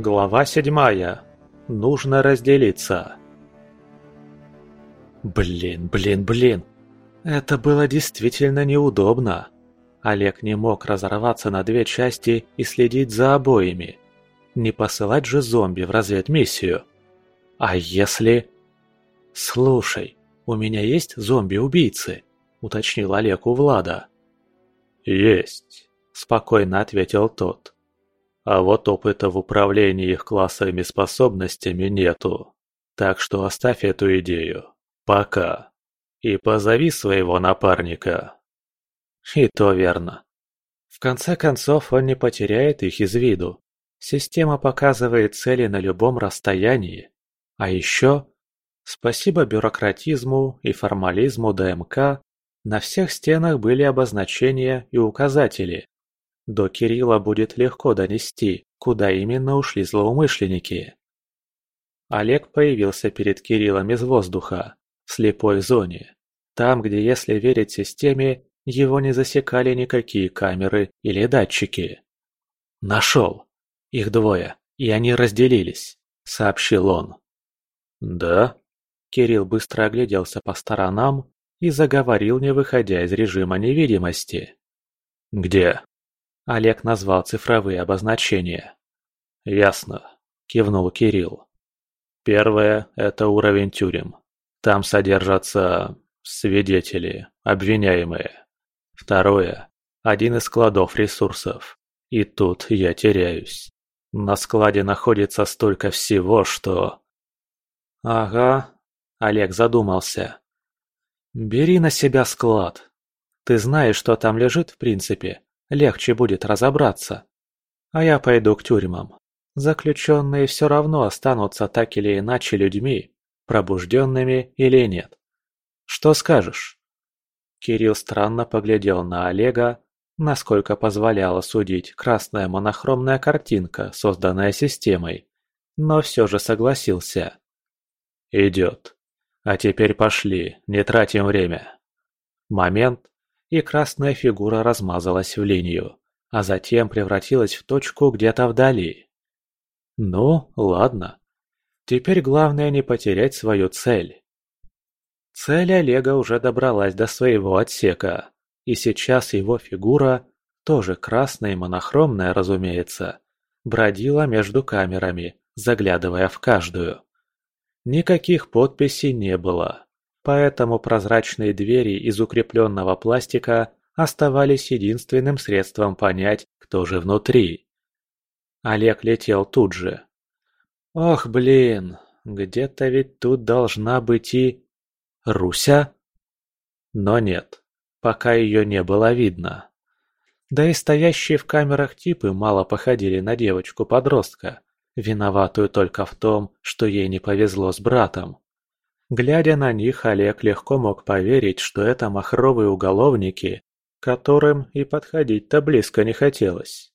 Глава седьмая. Нужно разделиться. Блин, блин, блин. Это было действительно неудобно. Олег не мог разорваться на две части и следить за обоими. Не посылать же зомби в разведмиссию. А если... «Слушай, у меня есть зомби-убийцы?» – уточнил Олег у Влада. «Есть», – спокойно ответил тот. «А вот опыта в управлении их классовыми способностями нету. Так что оставь эту идею. Пока. И позови своего напарника». И то верно. В конце концов, он не потеряет их из виду. Система показывает цели на любом расстоянии. А еще, спасибо бюрократизму и формализму ДМК, на всех стенах были обозначения и указатели. До Кирилла будет легко донести, куда именно ушли злоумышленники. Олег появился перед Кириллом из воздуха, в слепой зоне. Там, где, если верить системе, его не засекали никакие камеры или датчики. «Нашел! Их двое, и они разделились», — сообщил он. «Да?» Кирилл быстро огляделся по сторонам и заговорил, не выходя из режима невидимости. «Где?» Олег назвал цифровые обозначения. «Ясно», — кивнул Кирилл. «Первое — это уровень тюрем. Там содержатся свидетели, обвиняемые. Второе – один из складов ресурсов. И тут я теряюсь. На складе находится столько всего, что... Ага, Олег задумался. Бери на себя склад. Ты знаешь, что там лежит в принципе. Легче будет разобраться. А я пойду к тюрьмам. Заключенные все равно останутся так или иначе людьми, пробужденными или нет. Что скажешь? Кирилл странно поглядел на Олега, насколько позволяла судить красная монохромная картинка, созданная системой, но все же согласился. «Идет. А теперь пошли, не тратим время». Момент, и красная фигура размазалась в линию, а затем превратилась в точку где-то вдали. Ну, ладно. Теперь главное не потерять свою цель. Цель Олега уже добралась до своего отсека, и сейчас его фигура, тоже красная и монохромная, разумеется, бродила между камерами, заглядывая в каждую. Никаких подписей не было, поэтому прозрачные двери из укрепленного пластика оставались единственным средством понять, кто же внутри. Олег летел тут же. Ох, блин, где-то ведь тут должна быть и... Руся? Но нет, пока ее не было видно. Да и стоящие в камерах типы мало походили на девочку-подростка, виноватую только в том, что ей не повезло с братом. Глядя на них, Олег легко мог поверить, что это махровые уголовники, которым и подходить-то близко не хотелось.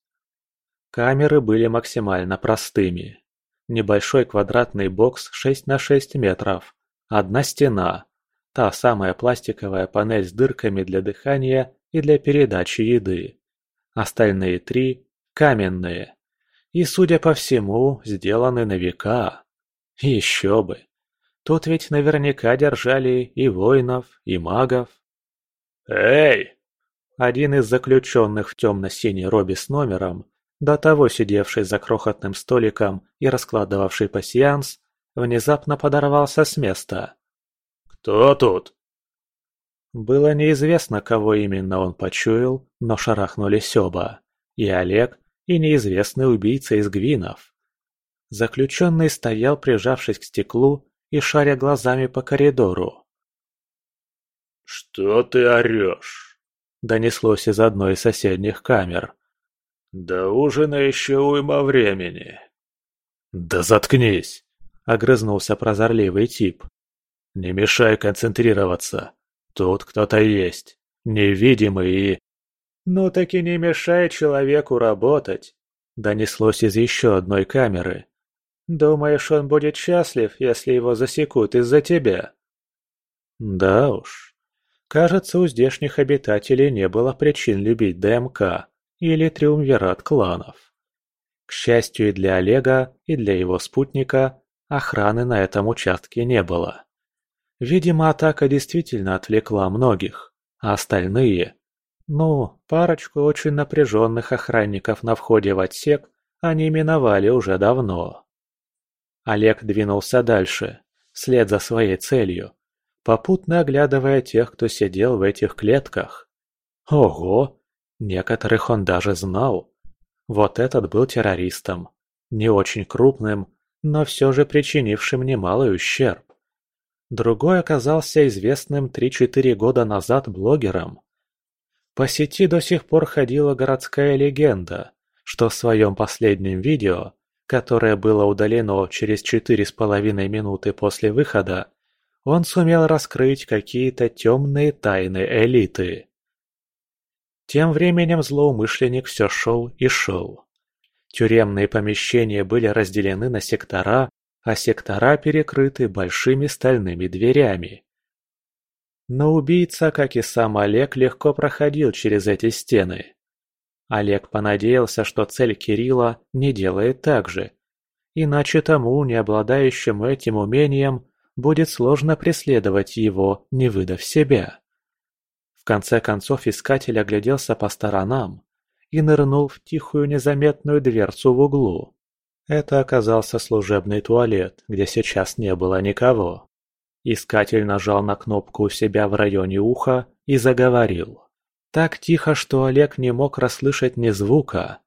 Камеры были максимально простыми. Небольшой квадратный бокс 6 на 6 метров, одна стена, Та самая пластиковая панель с дырками для дыхания и для передачи еды. Остальные три – каменные. И, судя по всему, сделаны на века. Еще бы. Тут ведь наверняка держали и воинов, и магов. «Эй!» Один из заключенных в темно-синей робе с номером, до того сидевший за крохотным столиком и раскладывавший пасьянс, внезапно подорвался с места. «Кто тут?» Было неизвестно, кого именно он почуял, но шарахнулись оба. И Олег, и неизвестный убийца из Гвинов. Заключенный стоял, прижавшись к стеклу и шаря глазами по коридору. «Что ты орешь?» – донеслось из одной из соседних камер. «До ужина еще уйма времени». «Да заткнись!» – огрызнулся прозорливый тип. Не мешай концентрироваться. Тут кто-то есть. Невидимый и... «Ну так и не мешай человеку работать», — донеслось из еще одной камеры. «Думаешь, он будет счастлив, если его засекут из-за тебя?» Да уж. Кажется, у здешних обитателей не было причин любить ДМК или триумвират кланов. К счастью и для Олега, и для его спутника, охраны на этом участке не было. Видимо, атака действительно отвлекла многих, а остальные... Ну, парочку очень напряженных охранников на входе в отсек они миновали уже давно. Олег двинулся дальше, вслед за своей целью, попутно оглядывая тех, кто сидел в этих клетках. Ого! Некоторых он даже знал. Вот этот был террористом. Не очень крупным, но все же причинившим немалый ущерб. Другой оказался известным 3-4 года назад блогером. По сети до сих пор ходила городская легенда, что в своем последнем видео, которое было удалено через четыре с половиной минуты после выхода, он сумел раскрыть какие-то темные тайны элиты. Тем временем злоумышленник все шел и шел. Тюремные помещения были разделены на сектора, а сектора перекрыты большими стальными дверями. Но убийца, как и сам Олег, легко проходил через эти стены. Олег понадеялся, что цель Кирилла не делает так же. Иначе тому, не обладающему этим умением, будет сложно преследовать его, не выдав себя. В конце концов искатель огляделся по сторонам и нырнул в тихую незаметную дверцу в углу. Это оказался служебный туалет, где сейчас не было никого. Искатель нажал на кнопку у себя в районе уха и заговорил. Так тихо, что Олег не мог расслышать ни звука.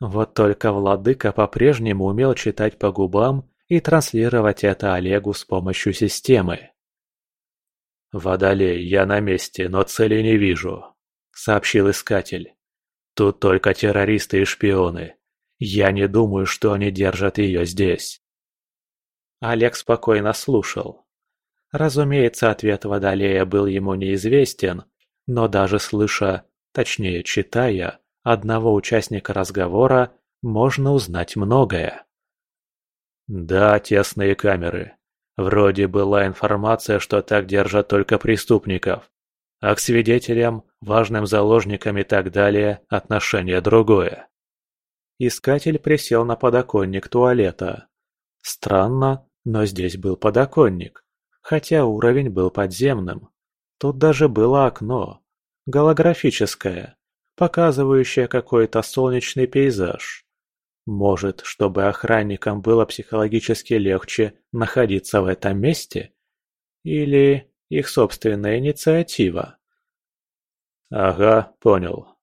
Вот только владыка по-прежнему умел читать по губам и транслировать это Олегу с помощью системы. «Водолей, я на месте, но цели не вижу», — сообщил искатель. «Тут только террористы и шпионы. Я не думаю, что они держат ее здесь». Олег спокойно слушал. Разумеется, ответ Водолея был ему неизвестен, но даже слыша, точнее читая, одного участника разговора, можно узнать многое. Да, тесные камеры. Вроде была информация, что так держат только преступников. А к свидетелям, важным заложникам и так далее отношение другое. Искатель присел на подоконник туалета. Странно, но здесь был подоконник, хотя уровень был подземным. Тут даже было окно, голографическое, показывающее какой-то солнечный пейзаж. Может, чтобы охранникам было психологически легче находиться в этом месте? Или их собственная инициатива? «Ага, понял.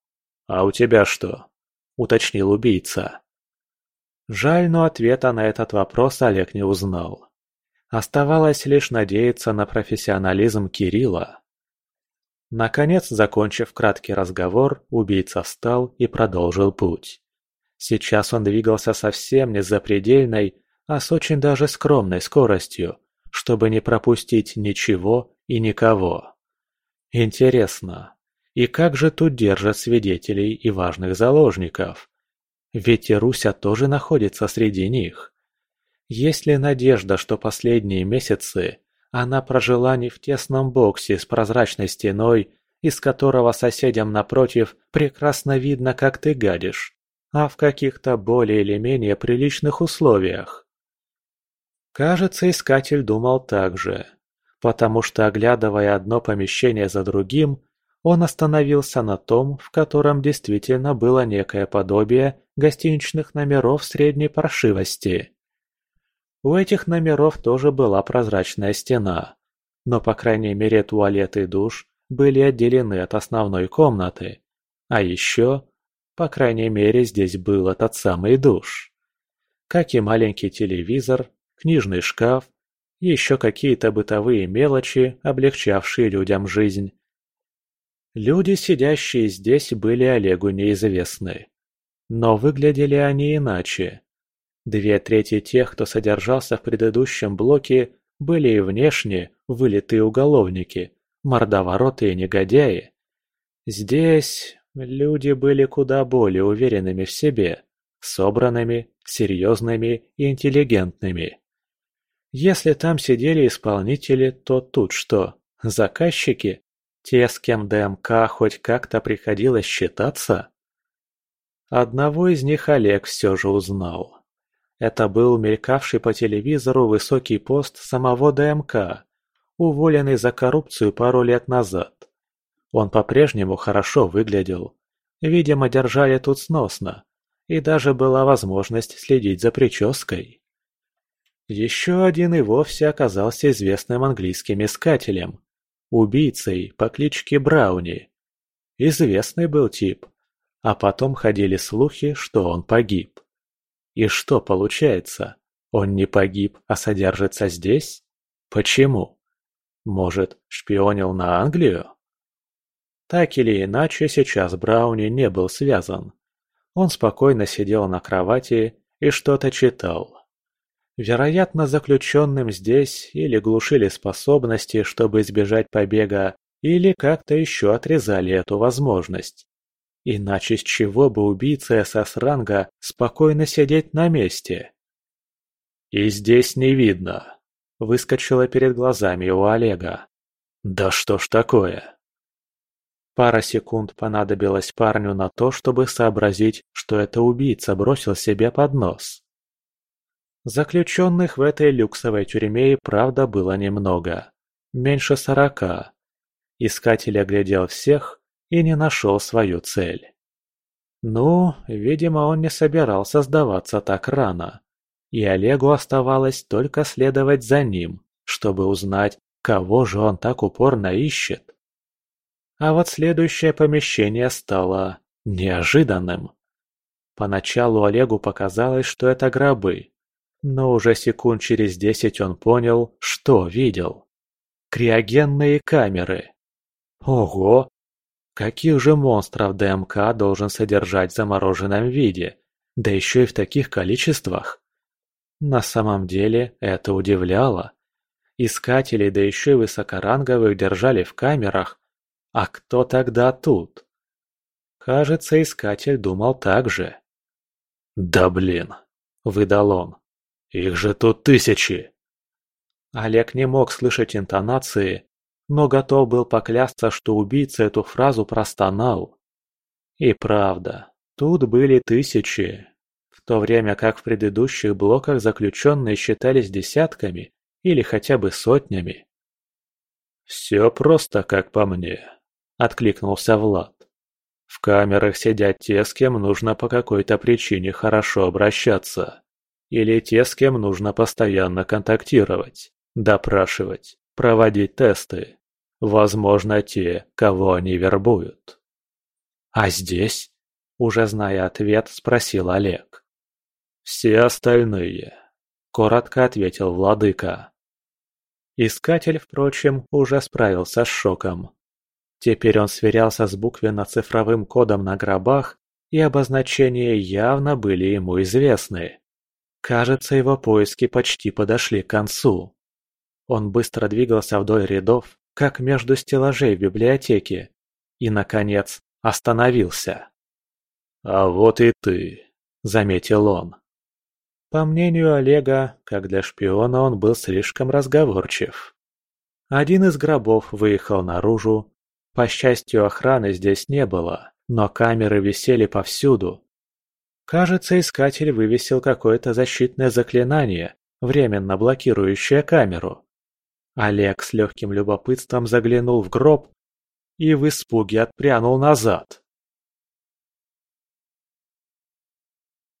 А у тебя что?» – уточнил убийца. Жаль, но ответа на этот вопрос Олег не узнал. Оставалось лишь надеяться на профессионализм Кирилла. Наконец, закончив краткий разговор, убийца встал и продолжил путь. Сейчас он двигался совсем не запредельной, а с очень даже скромной скоростью, чтобы не пропустить ничего и никого. Интересно, и как же тут держат свидетелей и важных заложников? Ведь и Руся тоже находится среди них. Есть ли надежда, что последние месяцы она прожила не в тесном боксе с прозрачной стеной, из которого соседям напротив прекрасно видно, как ты гадишь, а в каких-то более или менее приличных условиях. Кажется, искатель думал так же, потому что, оглядывая одно помещение за другим, он остановился на том, в котором действительно было некое подобие гостиничных номеров средней паршивости. У этих номеров тоже была прозрачная стена, но, по крайней мере, туалет и душ были отделены от основной комнаты. А еще по крайней мере, здесь был этот самый душ. Как и маленький телевизор, книжный шкаф, еще какие-то бытовые мелочи, облегчавшие людям жизнь. Люди, сидящие здесь, были Олегу неизвестны. Но выглядели они иначе. Две трети тех, кто содержался в предыдущем блоке, были и внешне вылитые уголовники, мордовороты и негодяи. Здесь Люди были куда более уверенными в себе, собранными, серьезными и интеллигентными. Если там сидели исполнители, то тут что, заказчики? Те, с кем ДМК хоть как-то приходилось считаться? Одного из них Олег все же узнал. Это был мелькавший по телевизору высокий пост самого ДМК, уволенный за коррупцию пару лет назад. Он по-прежнему хорошо выглядел. Видимо, держали тут сносно. И даже была возможность следить за прической. Еще один и вовсе оказался известным английским искателем. Убийцей по кличке Брауни. Известный был тип. А потом ходили слухи, что он погиб. И что получается? Он не погиб, а содержится здесь? Почему? Может, шпионил на Англию? Так или иначе, сейчас Брауни не был связан. Он спокойно сидел на кровати и что-то читал. Вероятно, заключенным здесь или глушили способности, чтобы избежать побега, или как-то еще отрезали эту возможность. Иначе с чего бы убийце СС-ранга спокойно сидеть на месте? «И здесь не видно», — выскочило перед глазами у Олега. «Да что ж такое?» Пара секунд понадобилось парню на то, чтобы сообразить, что это убийца бросил себе под нос. Заключенных в этой люксовой тюрьме и правда было немного. Меньше сорока. Искатель оглядел всех и не нашел свою цель. Ну, видимо, он не собирался сдаваться так рано. И Олегу оставалось только следовать за ним, чтобы узнать, кого же он так упорно ищет. А вот следующее помещение стало неожиданным. Поначалу Олегу показалось, что это гробы, но уже секунд через десять он понял, что видел. Криогенные камеры. Ого! Каких же монстров ДМК должен содержать в замороженном виде, да еще и в таких количествах? На самом деле это удивляло. Искателей, да еще и высокоранговых держали в камерах. А кто тогда тут? Кажется, искатель думал так же. «Да блин!» – выдал он. «Их же тут тысячи!» Олег не мог слышать интонации, но готов был поклясться, что убийца эту фразу простонал. И правда, тут были тысячи, в то время как в предыдущих блоках заключенные считались десятками или хотя бы сотнями. «Все просто, как по мне», — откликнулся Влад. «В камерах сидят те, с кем нужно по какой-то причине хорошо обращаться. Или те, с кем нужно постоянно контактировать, допрашивать, проводить тесты. Возможно, те, кого они вербуют. «А здесь?» – уже зная ответ, спросил Олег. «Все остальные», – коротко ответил владыка. Искатель, впрочем, уже справился с шоком. Теперь он сверялся с буквенно-цифровым кодом на гробах, и обозначения явно были ему известны. Кажется, его поиски почти подошли к концу. Он быстро двигался вдоль рядов, как между стеллажей в библиотеке, и, наконец, остановился. «А вот и ты», — заметил он. По мнению Олега, как для шпиона он был слишком разговорчив. Один из гробов выехал наружу. По счастью, охраны здесь не было, но камеры висели повсюду. Кажется, искатель вывесил какое-то защитное заклинание, временно блокирующее камеру. Олег с легким любопытством заглянул в гроб и в испуге отпрянул назад.